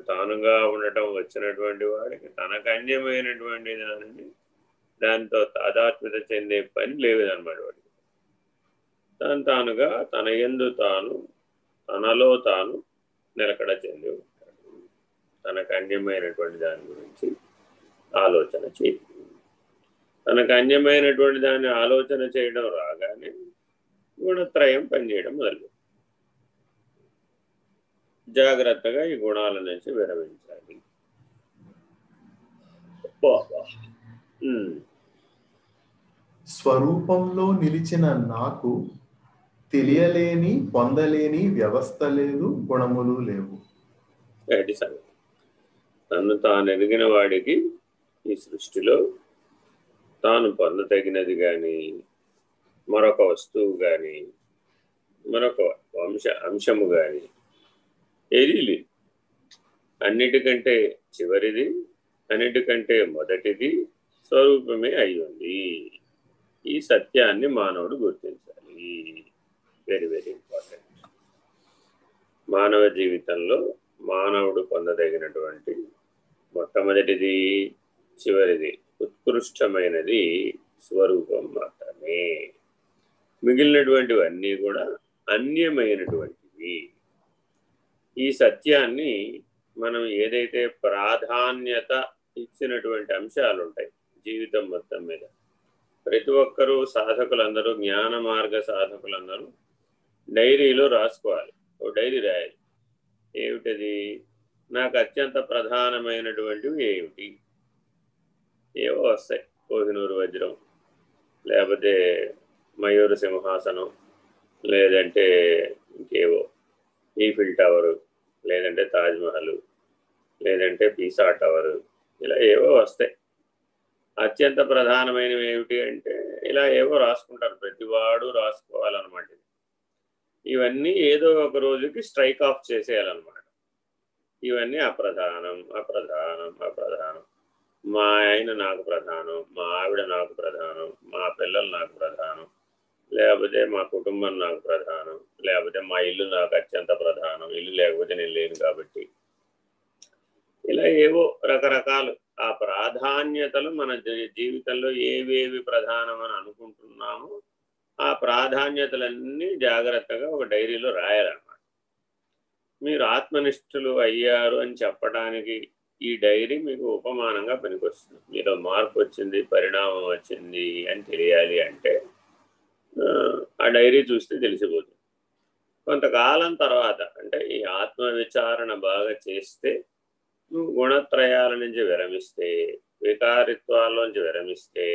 తాను తానుగా ఉండటం వచ్చినటువంటి వాడికి తనకు అన్యమైనటువంటి దానిని దాంతో తాదాత్మ్యత చెందే పని లేదనమాట వాడికి. తను తానుగా తన ఎందు తాను తనలో తాను నిలకడ చెంది ఉంటాడు. తనకు అన్యమైనటువంటి దాని గురించి ఆలోచన చేయి. తనకు అన్యమైనటువంటి దాన్ని ఆలోచన చేయడం రాగానే గుణత్రయం పనిచేయడం మొదలు జాగ్రత్తగా ఈ గుణాల నుంచి విరమించాలి. స్వరూపంలో నిలిచిన నాకు తెలియలేని పొందలేని వ్యవస్థ లేదు గుణములు లేవు. తను తాను ఎదిగిన వాడికి ఈ సృష్టిలో తాను పొందతగినది కానీ మరొక వస్తువు కానీ మరొక వంశ అంశము కానీ ఏది లేదు అన్నిటికంటే చివరిది అన్నిటికంటే మొదటిది స్వరూపమే అయి ఉంది ఈ సత్యాన్ని మానవుడు గుర్తించాలి. వెరీ వెరీ ఇంపార్టెంట్ మానవ జీవితంలో మానవుడు పొందదగినటువంటి మొట్టమొదటిది చివరిది ఉత్కృష్టమైనది స్వరూపం మాత్రమే. మిగిలినటువంటివన్నీ కూడా అన్యమైనటువంటివి. ఈ సత్యాన్ని మనం ఏదైతే ప్రాధాన్యత ఇచ్చినటువంటి అంశాలు ఉంటాయి జీవితం మొత్తం మీద. ప్రతి ఒక్కరూ సాధకులందరూ జ్ఞాన మార్గ సాధకులందరూ డైరీలో రాసుకోవాలి. ఓ డైరీ రాయాలి. ఏమిటది? నాకు అత్యంత ప్రధానమైనటువంటివి ఏమిటి? ఏవో వస్తాయి. కోహినూరు వజ్రం లేకపోతే మయూర సింహాసనం లేదంటే ఇంకేవో ఈఫిల్ టవరు లేదంటే తాజ్మహల్ లేదంటే పీసా టవర్ ఇలా ఏవో వస్తాయి. అత్యంత ప్రధానమైనవి ఏమిటి అంటే ఇలా ఏవో రాసుకుంటారు. ప్రతివాడు రాసుకోవాలన్నమాట ఇవన్నీ ఏదో ఒక రోజుకి స్ట్రైక్ ఆఫ్ చేసేయాలన్నమాట. ఇవన్నీ అప్రధానం అప్రధానం అప్రధానం. మా ఆయన నాకు ప్రధానం మా ఆవిడ నాకు ప్రధానం మా పిల్లలు నాకు ప్రధానం. లేకపోతే మా కుటుంబం నాకు ప్రధానం లేకపోతే మా ఇల్లు నాకు అత్యంత ప్రధానం ఇల్లు లేకపోతే నేను లేను కాబట్టి. ఇలా ఏవో రకరకాలు ఆ ప్రాధాన్యతలు మన జీవితంలో ఏవేవి ప్రధానమని అనుకుంటున్నామో ఆ ప్రాధాన్యతలన్నీ జాగ్రత్తగా ఒక డైరీలో రాయాలన్నమాట. మీరు ఆత్మనిష్ఠులు అయ్యారు అని చెప్పడానికి ఈ డైరీ మీకు ఉపమానంగా పనికొస్తుంది. మీలో మార్పు వచ్చింది పరిణామం వచ్చింది అని తెలియాలి అంటే ఆ డైరీ చూస్తే తెలిసిపోతుంది. కొంతకాలం తర్వాత అంటే ఈ ఆత్మ విచారణ బాగా చేస్తే నువ్వు గుణత్రయాల నుంచి విరమిస్తే వికారిత్వాల్లోంచి విరమిస్తే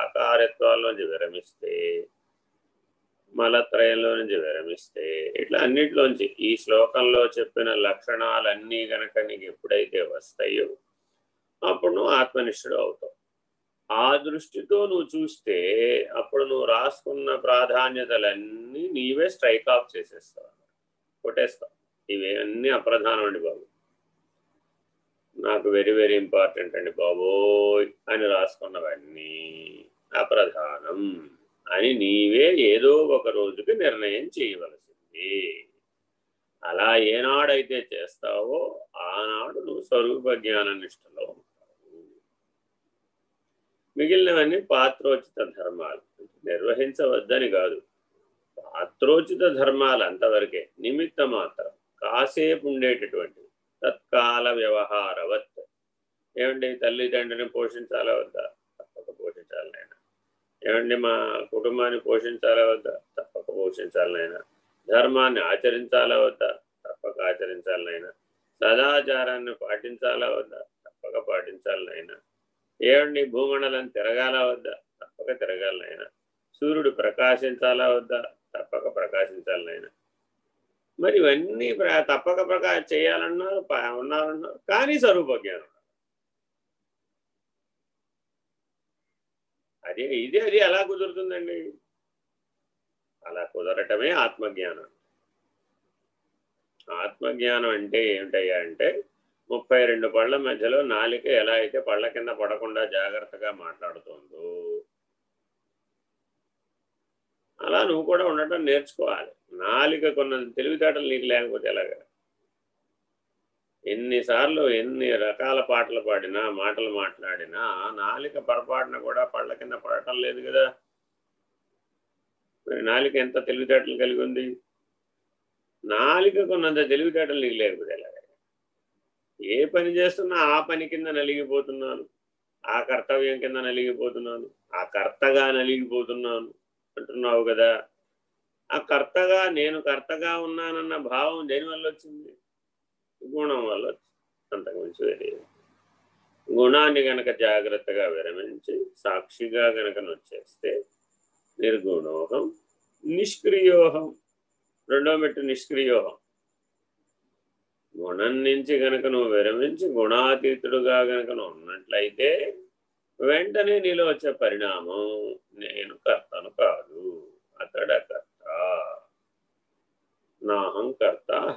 ఆకారిత్వాల్లోంచి విరమిస్తే మలత్రయంలో నుంచి విరమిస్తే ఇట్లా అన్నిటిలోంచి ఈ శ్లోకంలో చెప్పిన లక్షణాలన్నీ గనక నీకు ఎప్పుడైతే వస్తాయో అప్పుడు నువ్వు ఆత్మనిష్ఠుడు అవుతావు. ఆ దృష్టితో నువ్వు చూస్తే అప్పుడు నువ్వు రాసుకున్న ప్రాధాన్యతలన్నీ నీవే స్ట్రైక్ ఆఫ్ చేసేస్తావు. కొట్టేస్తావు. ఇవన్నీ అప్రధానం అండి బాబు. నాకు వెరీ వెరీ ఇంపార్టెంట్ అండి బాబోయ్ అని రాసుకున్నవన్నీ అప్రధానం అని నీవే ఏదో ఒక రోజుకి నిర్ణయం చేయవలసింది. అలా ఏనాడైతే చేస్తావో ఆనాడు నువ్వు స్వరూప జ్ఞాన నిష్టలో ఉంటావు మిగిలినవన్నీ పాత్రోచిత ధర్మాలు. నిర్వహించవద్దని కాదు. పాత్రోచిత ధర్మాలు అంతవరకే నిమిత్త మాత్రం కాసేపు ఉండేటటువంటి తత్కాల వ్యవహారవత్. ఏమండి తల్లిదండ్రిని పోషించాలా వద్దా? తప్పక పోషించాలి నాయన ఏమండి మా కుటుంబాన్ని పోషించాలా వద్దా? తప్పక పోషించాలి ధర్మాన్ని ఆచరించాలా వద్దా? తప్పక ఆచరించాలి సదాచారాన్ని పాటించాలా వద్దా? తప్పక పాటించాలి ఏమండి భూమండలం తిరగాల వద్దా? తప్పక తిరగాలనైనా సూర్యుడు ప్రకాశించాలా వద్దా? తప్పక ప్రకాశించాలనైనా మరి ఇవన్నీ తప్పక ప్రకాశ చేయాలన్నారు ఉన్నారన్నారు కానీ స్వరూప జ్ఞానం అదే ఇది అది ఎలా కుదురుతుందండి? అలా కుదరటమే ఆత్మజ్ఞానం. ఆత్మజ్ఞానం అంటే ఏమిటయ్యా అంటే ముప్పై రెండు పళ్ళ మధ్యలో నాలిక ఎలా అయితే పళ్ళ కింద పడకుండా జాగ్రత్తగా మాట్లాడుతుందో అలా నువ్వు కూడా ఉండటం నేర్చుకోవాలి. నాలిక కొన్న తెలివితేటలు నీకు లేకపోతే ఎలాగా? ఎన్నిసార్లు ఎన్ని రకాల పాటలు పాడినా మాటలు మాట్లాడినా నాలిక పొరపాటున కూడా పళ్ళ కింద పడటం లేదు కదా? మరి నాలిక ఎంత తెలివితేటలు కలిగి ఉంది? నాలికకున్నంత తెలివితేటలు నీకు లేకపోతే ఏ పని చేస్తున్నా ఆ పని కింద నలిగిపోతున్నాను. ఆ కర్తవ్యం కింద నలిగిపోతున్నాను. ఆ కర్తగా నలిగిపోతున్నాను అంటున్నావు కదా. ఆ కర్తగా నేను కర్తగా ఉన్నానన్న భావం దేనివల్ల వచ్చింది? గుణం వల్ల వచ్చింది. అంతకుమించి వేరే గుణాన్ని గనక జాగ్రత్తగా విరమించి సాక్షిగా గనక వచ్చేస్తే నిర్గుణోహం నిష్క్రియోహం. రెండో మెట్టు నిష్క్రియోహం. గుణం నుంచి గనక నువ్వు విరమించి గుణాతీతుడుగా గనక నువ్వు ఉన్నట్లయితే వెంటనే నీలో వచ్చే పరిణామం నేను కర్తను కాదు. అతడ కర్త. నాహం కర్త.